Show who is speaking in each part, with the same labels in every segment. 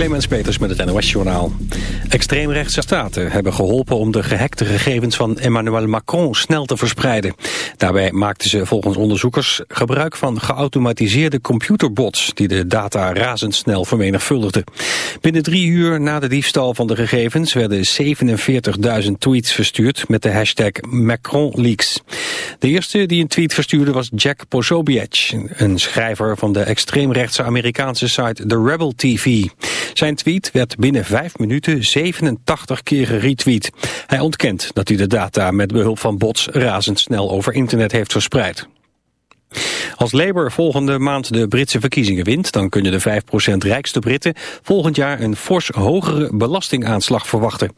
Speaker 1: Clemens Peters met het NOS-journaal. Extreemrechtse staten hebben geholpen om de gehackte gegevens van Emmanuel Macron snel te verspreiden. Daarbij maakten ze volgens onderzoekers gebruik van geautomatiseerde computerbots die de data razendsnel vermenigvuldigden. Binnen drie uur na de diefstal van de gegevens werden 47.000 tweets verstuurd met de hashtag MacronLeaks. De eerste die een tweet verstuurde was Jack Posobiec, een schrijver van de extreemrechtse Amerikaanse site The Rebel TV. Zijn tweet werd binnen vijf minuten 87 keer geretweet. Hij ontkent dat hij de data met behulp van bots razendsnel over internet heeft verspreid. Als Labour volgende maand de Britse verkiezingen wint... dan kunnen de 5% rijkste Britten volgend jaar een fors hogere belastingaanslag verwachten.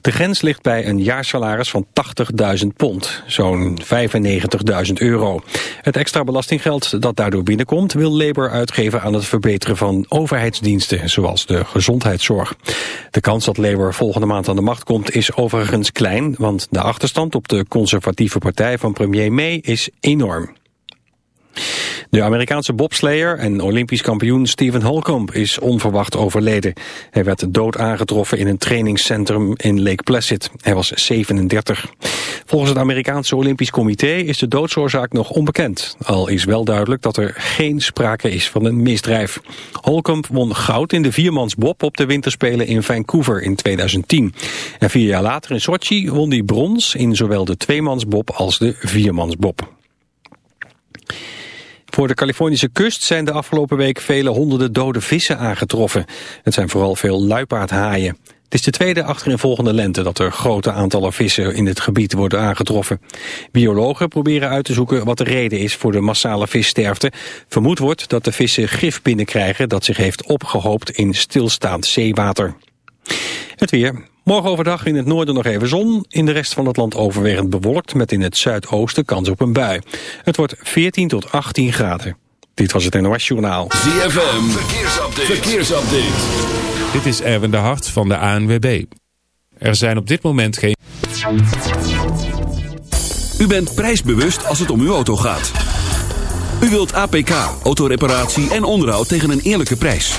Speaker 1: De grens ligt bij een jaarsalaris van 80.000 pond, zo'n 95.000 euro. Het extra belastinggeld dat daardoor binnenkomt... wil Labour uitgeven aan het verbeteren van overheidsdiensten... zoals de gezondheidszorg. De kans dat Labour volgende maand aan de macht komt is overigens klein... want de achterstand op de conservatieve partij van premier May is enorm. De Amerikaanse bobslayer en olympisch kampioen Stephen Holcomb is onverwacht overleden. Hij werd dood aangetroffen in een trainingscentrum in Lake Placid. Hij was 37. Volgens het Amerikaanse Olympisch Comité is de doodsoorzaak nog onbekend. Al is wel duidelijk dat er geen sprake is van een misdrijf. Holcomb won goud in de viermansbob op de winterspelen in Vancouver in 2010. En vier jaar later in Sochi won hij brons in zowel de tweemansbob als de viermansbob. Voor de Californische kust zijn de afgelopen week vele honderden dode vissen aangetroffen. Het zijn vooral veel luipaardhaaien. Het is de tweede achtereenvolgende lente dat er grote aantallen vissen in het gebied worden aangetroffen. Biologen proberen uit te zoeken wat de reden is voor de massale vissterfte. Vermoed wordt dat de vissen gif binnenkrijgen dat zich heeft opgehoopt in stilstaand zeewater. Het weer. Morgen overdag in het noorden nog even zon. In de rest van het land overwegend bewolkt met in het zuidoosten kans op een bui. Het wordt 14 tot 18 graden. Dit was het NOS Journaal.
Speaker 2: ZFM. Verkeersupdate. Verkeersupdate.
Speaker 3: Dit is Erwin de Hart van de ANWB. Er zijn op dit moment geen...
Speaker 2: U bent prijsbewust als het om uw auto gaat. U wilt APK, autoreparatie en onderhoud tegen een eerlijke prijs.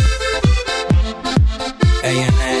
Speaker 4: ANX, el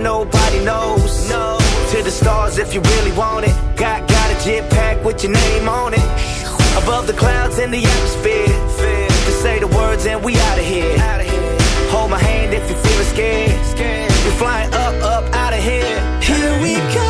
Speaker 2: Nobody knows. No.
Speaker 5: To the stars if you really want it. Got got a jet pack with your name on it. Above the clouds in the atmosphere. Just say the words and we out of here. Hold my hand if you're feeling scared. We're flying up, up, out of here.
Speaker 2: Here we go.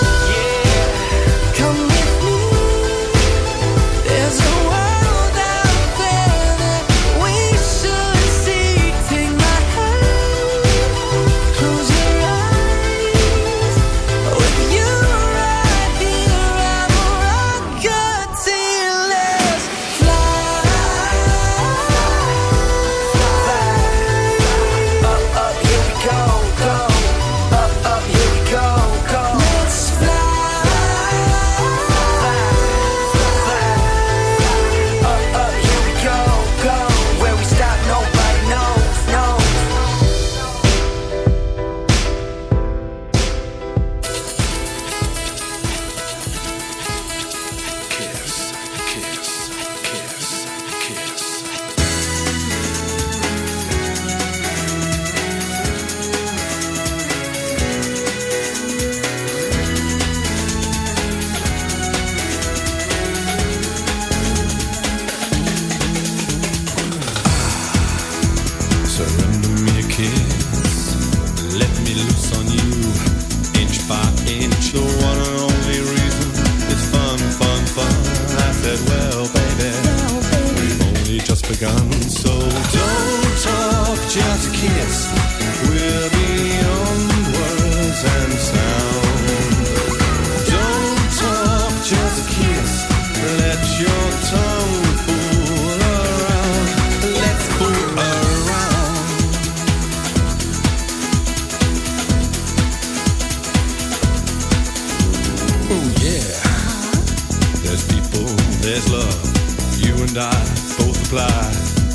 Speaker 2: There's
Speaker 6: love. You and I both apply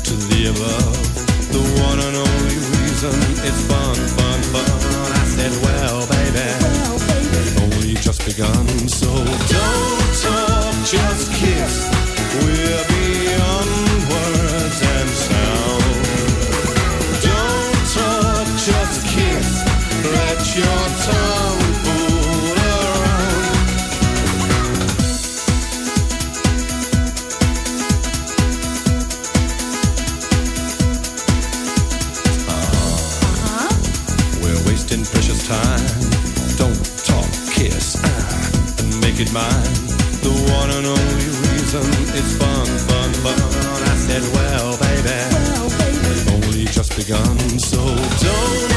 Speaker 6: to the above. The one and only reason it's fun, fun, fun. I said, well, baby, we've only just begun. So don't talk, just kiss. We're beyond So don't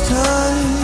Speaker 7: time.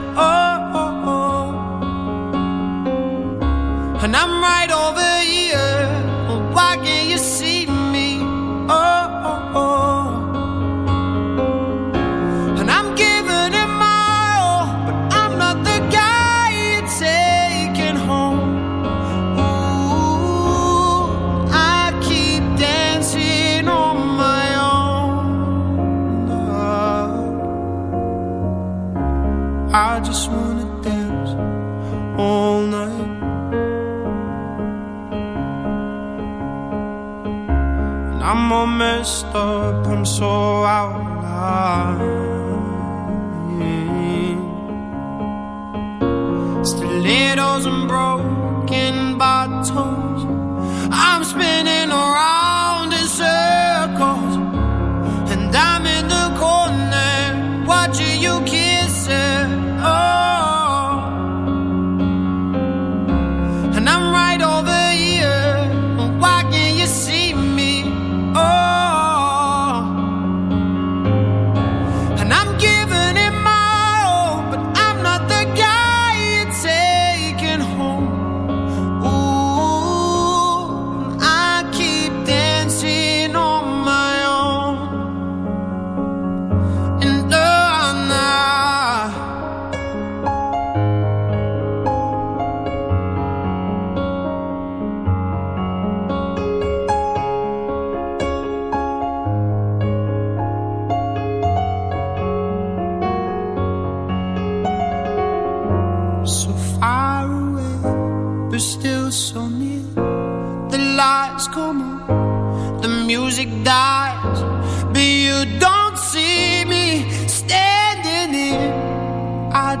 Speaker 8: and I'm right over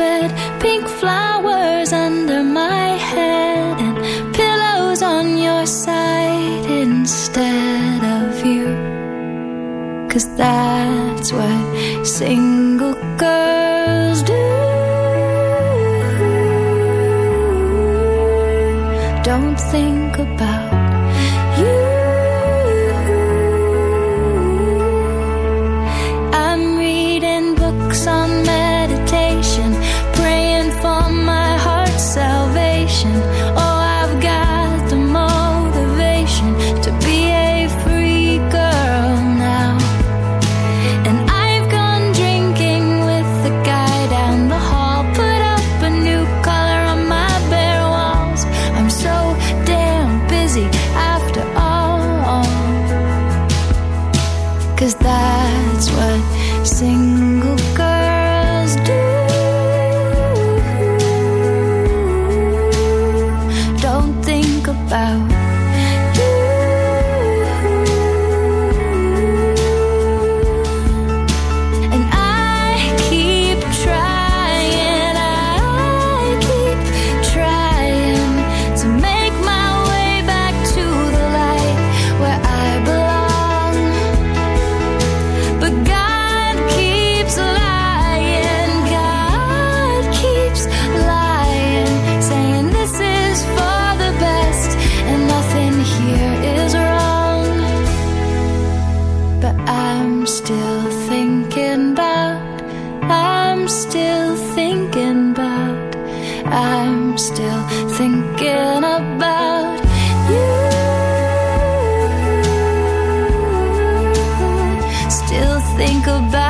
Speaker 9: bed, pink flowers under my head, and pillows on your side instead of you. Cause that's what single girls do. Don't think think about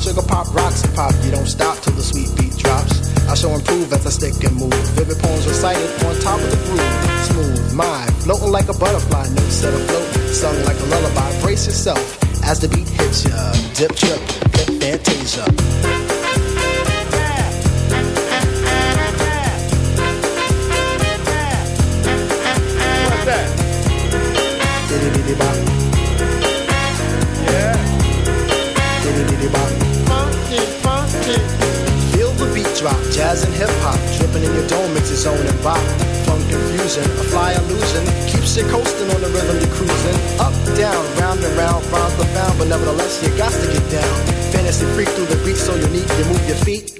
Speaker 10: Sugar pop, rocks and pop. You don't stop till the sweet beat drops. I shall improve as I stick and move. Vivid poems recited on top of the groove. Smooth mind, floating like a butterfly, no set afloat, sung like a lullaby. Brace yourself as the beat hits ya. Dip, trip, flip, fantasia.
Speaker 11: Yeah.
Speaker 10: Drop, jazz and hip hop, dripping in your dome, mix your zone and bop. Funk confusion, a fly illusion, keeps you coasting on the rhythm you're cruising. Up, down, round and round, rhymes profound, but nevertheless you got to get down. Fantasy freak through the beat so unique, you move your feet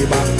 Speaker 10: Diddy-diddy-bop.
Speaker 11: Yeah.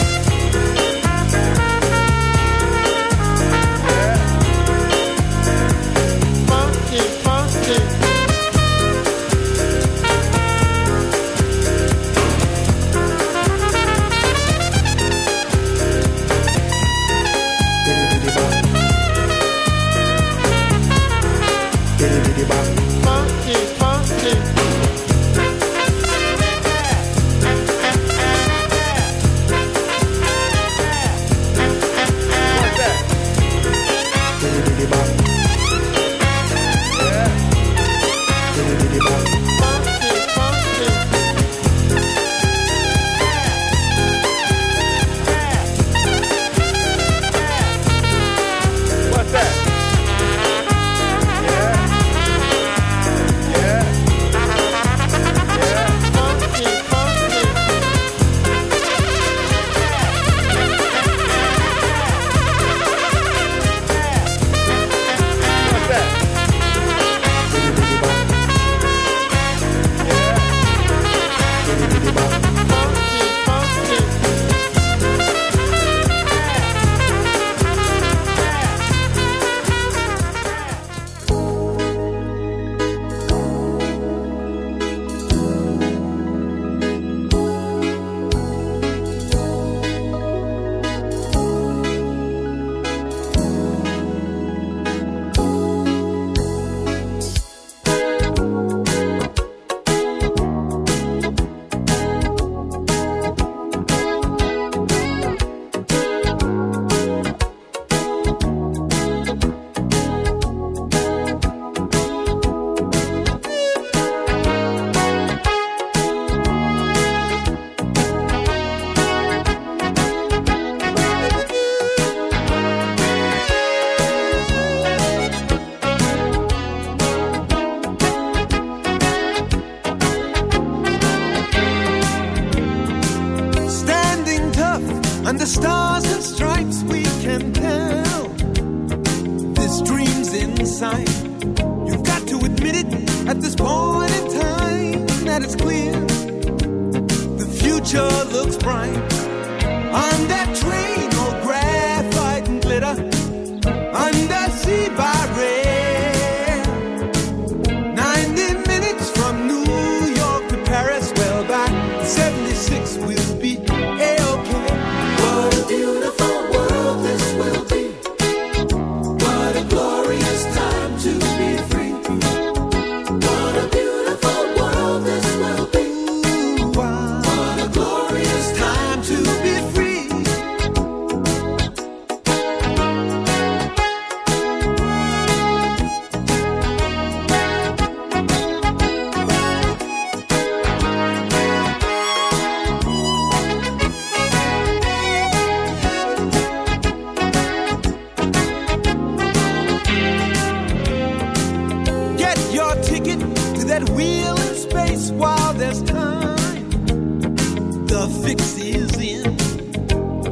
Speaker 12: the fix is in.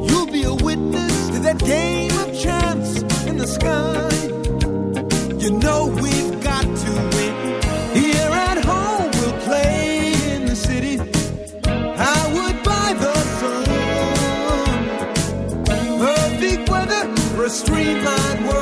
Speaker 12: You'll be a witness to that game of chance in the sky. You know we've got to win. Here at home, we'll play in the city. I would buy the sun. Perfect weather for a streamlined world.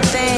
Speaker 2: bad thing.